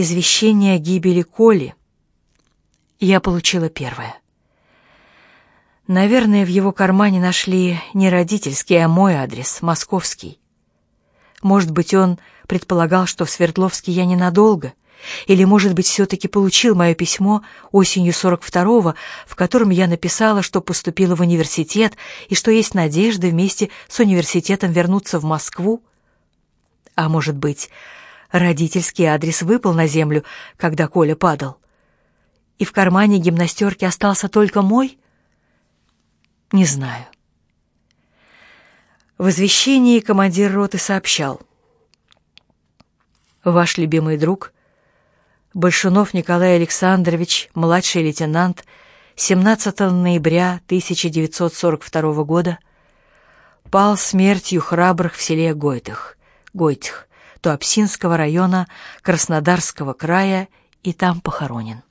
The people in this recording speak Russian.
извещение о гибели Коли я получила первое. Наверное, в его кармане нашли не родительский, а мой адрес, московский. Может быть, он предполагал, что в Свердловске я ненадолго, или, может быть, все-таки получил мое письмо осенью 42-го, в котором я написала, что поступила в университет и что есть надежда вместе с университетом вернуться в Москву. А может быть, родительский адрес выпал на землю, когда Коля падал, и в кармане гимнастерки остался только мой? Не знаю. В извещении командир роты сообщал. Ваш любимый друг, Большунов Николай Александрович, младший лейтенант, 17 ноября 1942 года, пал смертью храбрых в селе Гойтых, Гойтых, Туапсинского района Краснодарского края и там похоронен.